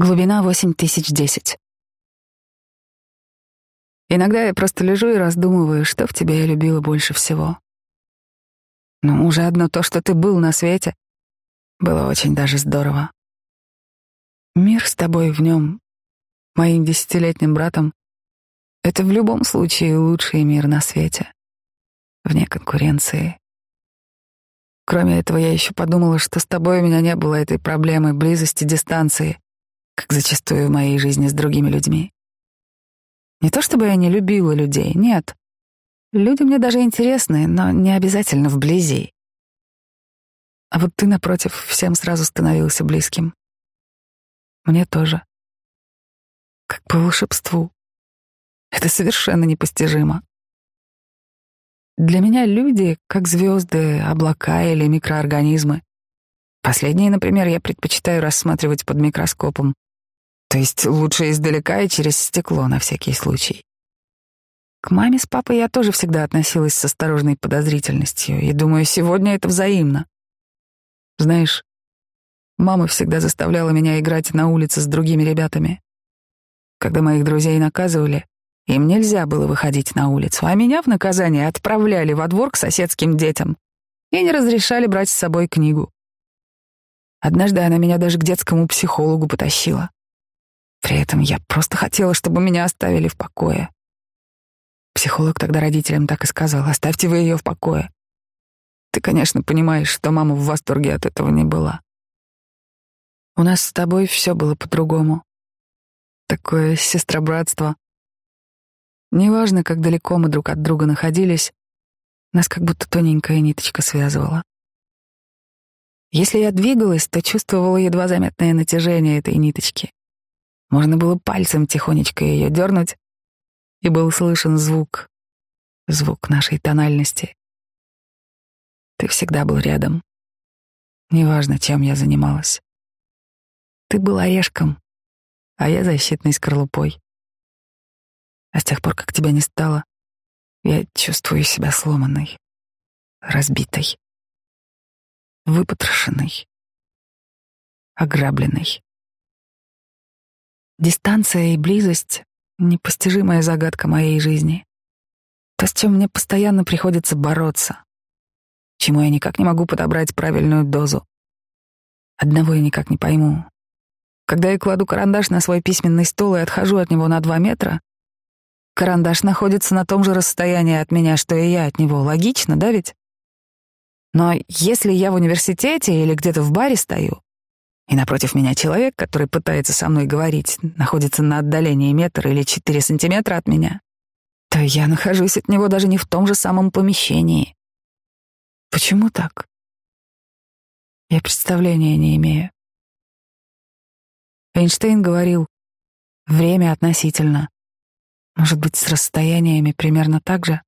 Глубина 8010. Иногда я просто лежу и раздумываю, что в тебе я любила больше всего. Ну, уже одно то, что ты был на свете, было очень даже здорово. Мир с тобой в нем, моим десятилетним братом, это в любом случае лучший мир на свете, вне конкуренции. Кроме этого, я еще подумала, что с тобой у меня не было этой проблемы близости, дистанции — как зачастую в моей жизни с другими людьми. Не то чтобы я не любила людей, нет. Люди мне даже интересны, но не обязательно вблизи. А вот ты, напротив, всем сразу становился близким. Мне тоже. Как по волшебству. Это совершенно непостижимо. Для меня люди, как звезды, облака или микроорганизмы. Последние, например, я предпочитаю рассматривать под микроскопом, то есть лучше издалека и через стекло на всякий случай. К маме с папой я тоже всегда относилась с осторожной подозрительностью, и думаю, сегодня это взаимно. Знаешь, мама всегда заставляла меня играть на улице с другими ребятами. Когда моих друзей наказывали, им нельзя было выходить на улицу, а меня в наказание отправляли во двор к соседским детям и не разрешали брать с собой книгу. Однажды она меня даже к детскому психологу потащила. При этом я просто хотела, чтобы меня оставили в покое. Психолог тогда родителям так и сказал, оставьте вы ее в покое. Ты, конечно, понимаешь, что мама в восторге от этого не была. У нас с тобой все было по-другому. Такое сестробратство. Неважно, как далеко мы друг от друга находились, нас как будто тоненькая ниточка связывала. Если я двигалась, то чувствовала едва заметное натяжение этой ниточки. Можно было пальцем тихонечко ее дернуть, и был слышен звук, звук нашей тональности. Ты всегда был рядом. Неважно, чем я занималась. Ты был орешком, а я защитной скорлупой. А с тех пор, как тебя не стало, я чувствую себя сломанной, разбитой, выпотрошенной, ограбленной. Дистанция и близость — непостижимая загадка моей жизни. То, с чем мне постоянно приходится бороться, чему я никак не могу подобрать правильную дозу. Одного я никак не пойму. Когда я кладу карандаш на свой письменный стол и отхожу от него на два метра, карандаш находится на том же расстоянии от меня, что и я от него. Логично, да ведь? Но если я в университете или где-то в баре стою, и напротив меня человек, который пытается со мной говорить, находится на отдалении метра или четыре сантиметра от меня, то я нахожусь от него даже не в том же самом помещении. Почему так? Я представления не имею. Эйнштейн говорил, время относительно. Может быть, с расстояниями примерно так же?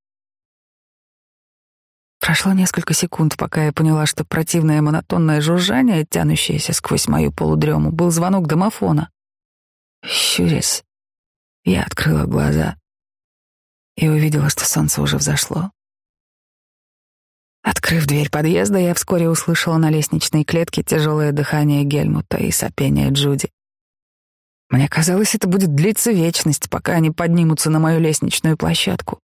Прошло несколько секунд, пока я поняла, что противное монотонное жужжание, тянущееся сквозь мою полудрему, был звонок домофона. Щурясь, я открыла глаза и увидела, что солнце уже взошло. Открыв дверь подъезда, я вскоре услышала на лестничной клетке тяжелое дыхание Гельмута и сопение Джуди. Мне казалось, это будет длиться вечность, пока они поднимутся на мою лестничную площадку.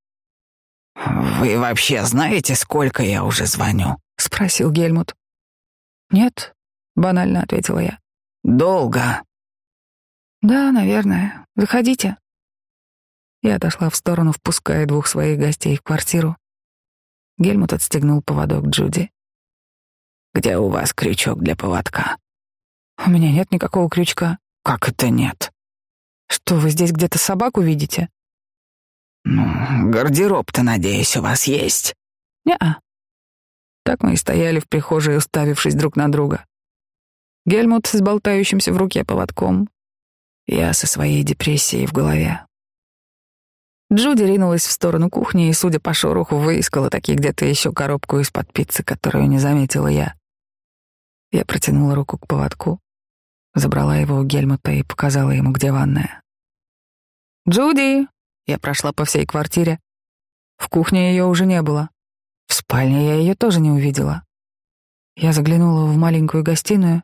«Вы вообще знаете, сколько я уже звоню?» — спросил Гельмут. «Нет», — банально ответила я. «Долго?» «Да, наверное. Заходите». Я отошла в сторону, впуская двух своих гостей в квартиру. Гельмут отстегнул поводок Джуди. «Где у вас крючок для поводка?» «У меня нет никакого крючка». «Как это нет?» «Что, вы здесь где-то собаку видите?» «Ну, гардероб-то, надеюсь, у вас есть?» «Не-а». Так мы и стояли в прихожей, уставившись друг на друга. Гельмут с болтающимся в руке поводком. Я со своей депрессией в голове. Джуди ринулась в сторону кухни и, судя по шороху, выискала таки где-то еще коробку из-под пиццы, которую не заметила я. Я протянула руку к поводку, забрала его у Гельмута и показала ему, где ванная. «Джуди!» Я прошла по всей квартире. В кухне ее уже не было. В спальне я ее тоже не увидела. Я заглянула в маленькую гостиную.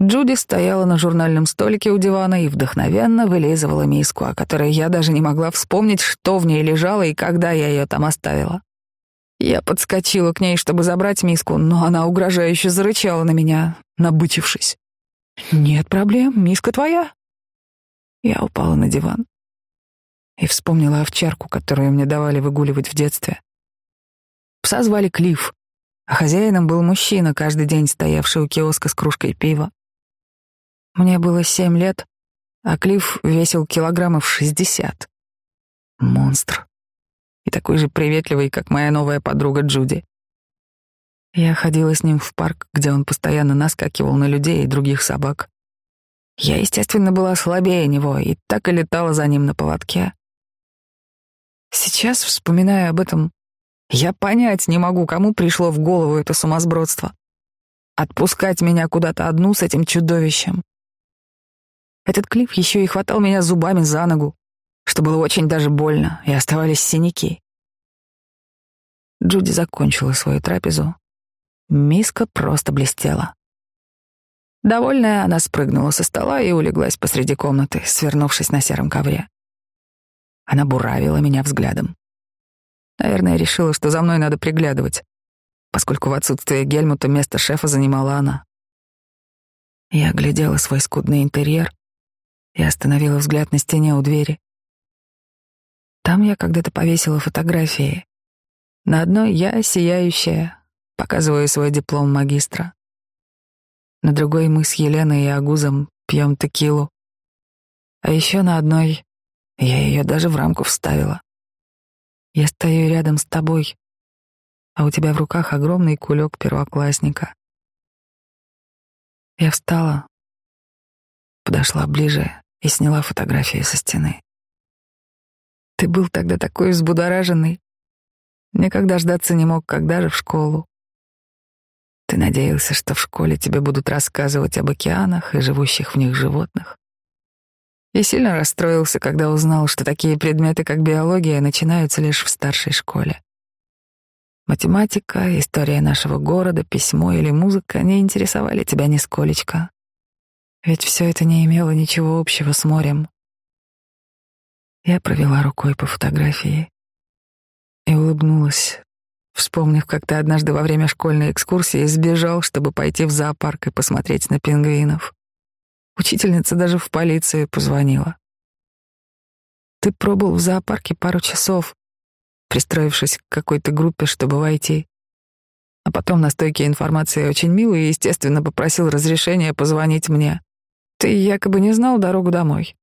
Джуди стояла на журнальном столике у дивана и вдохновенно вылизывала миску, о которой я даже не могла вспомнить, что в ней лежало и когда я ее там оставила. Я подскочила к ней, чтобы забрать миску, но она угрожающе зарычала на меня, набычившись. «Нет проблем, миска твоя». Я упала на диван и вспомнила овчарку, которую мне давали выгуливать в детстве. Пса звали Клифф, а хозяином был мужчина, каждый день стоявший у киоска с кружкой пива. Мне было семь лет, а Клифф весил килограммов шестьдесят. Монстр и такой же приветливый, как моя новая подруга Джуди. Я ходила с ним в парк, где он постоянно наскакивал на людей и других собак. Я, естественно, была слабее него и так и летала за ним на поводке. Сейчас, вспоминая об этом, я понять не могу, кому пришло в голову это сумасбродство. Отпускать меня куда-то одну с этим чудовищем. Этот клип еще и хватал меня зубами за ногу, что было очень даже больно, и оставались синяки. Джуди закончила свою трапезу. Миска просто блестела. Довольная, она спрыгнула со стола и улеглась посреди комнаты, свернувшись на сером ковре. Она буравила меня взглядом. Наверное, решила, что за мной надо приглядывать, поскольку в отсутствие Гельмута место шефа занимала она. Я глядела свой скудный интерьер и остановила взгляд на стене у двери. Там я когда-то повесила фотографии. На одной я сияющая, показываю свой диплом магистра. На другой мы с Еленой и Агузом пьем текилу. А еще на одной я ее даже в рамку вставила. Я стою рядом с тобой, а у тебя в руках огромный кулек первоклассника. Я встала, подошла ближе и сняла фотографию со стены. Ты был тогда такой взбудораженный. Никогда ждаться не мог, когда же в школу. Ты надеялся, что в школе тебе будут рассказывать об океанах и живущих в них животных. И сильно расстроился, когда узнал, что такие предметы, как биология, начинаются лишь в старшей школе. Математика, история нашего города, письмо или музыка не интересовали тебя нисколечко. Ведь все это не имело ничего общего с морем. Я провела рукой по фотографии и улыбнулась, вспомнив, как ты однажды во время школьной экскурсии сбежал, чтобы пойти в зоопарк и посмотреть на пингвинов. Учительница даже в полицию позвонила. Ты пробыл в зоопарке пару часов, пристроившись к какой-то группе, чтобы войти. А потом на стойке информации очень милый и, естественно, попросил разрешения позвонить мне. Ты якобы не знал дорогу домой.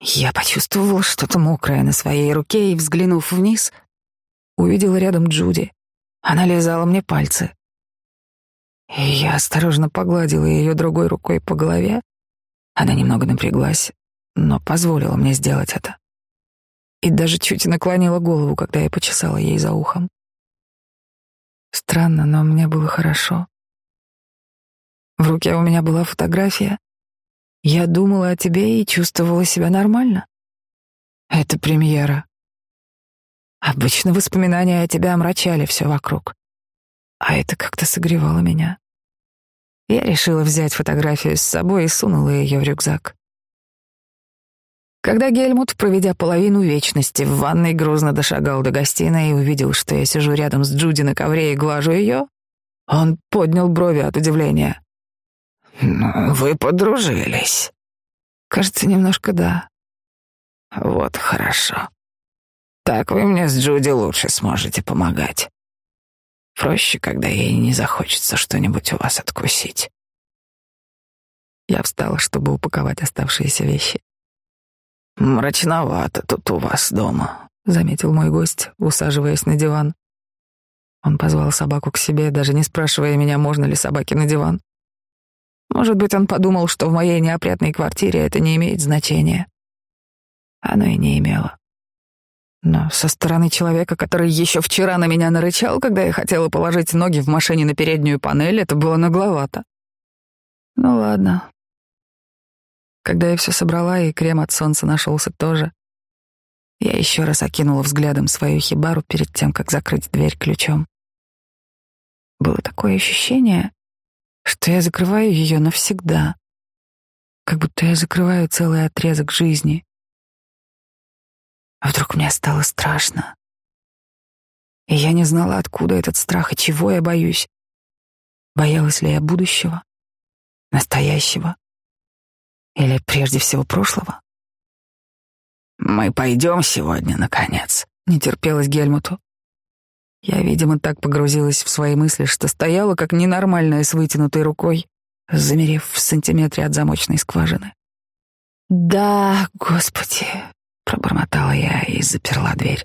Я почувствовал что-то мокрое на своей руке и, взглянув вниз, увидел рядом Джуди. Она лизала мне пальцы. И я осторожно погладила ее другой рукой по голове. Она немного напряглась, но позволила мне сделать это. И даже чуть наклонила голову, когда я почесала ей за ухом. Странно, но мне было хорошо. В руке у меня была фотография, я думала о тебе и чувствовала себя нормально. Это премьера. Обычно воспоминания о тебе омрачали все вокруг. А это как-то согревало меня. Я решила взять фотографию с собой и сунула ее в рюкзак. Когда Гельмут, проведя половину вечности в ванной, грузно дошагал до гостиной и увидел, что я сижу рядом с Джуди на ковре и глажу ее, он поднял брови от удивления. Ну, вы подружились. Кажется, немножко да. Вот хорошо. Так вы мне с Джуди лучше сможете помогать. Проще, когда ей не захочется что-нибудь у вас откусить. Я встала, чтобы упаковать оставшиеся вещи. «Мрачновато тут у вас дома», — заметил мой гость, усаживаясь на диван. Он позвал собаку к себе, даже не спрашивая меня, можно ли собаке на диван. Может быть, он подумал, что в моей неопрятной квартире это не имеет значения. Оно и не имело. Но со стороны человека, который еще вчера на меня нарычал, когда я хотела положить ноги в машине на переднюю панель, это было нагловато. Ну ладно. Когда я все собрала, и крем от солнца нашелся тоже, я еще раз окинула взглядом свою хибару перед тем, как закрыть дверь ключом. Было такое ощущение, что я закрываю ее навсегда, как будто я закрываю целый отрезок жизни. А вдруг мне стало страшно? И я не знала, откуда этот страх и чего я боюсь. Боялась ли я будущего, настоящего или прежде всего прошлого? «Мы пойдем сегодня, наконец», — не терпелось Гельмуту. Я, видимо, так погрузилась в свои мысли, что стояла как ненормальная с вытянутой рукой, замерев в сантиметре от замочной скважины. «Да, Господи!» — пробормотала я и заперла дверь.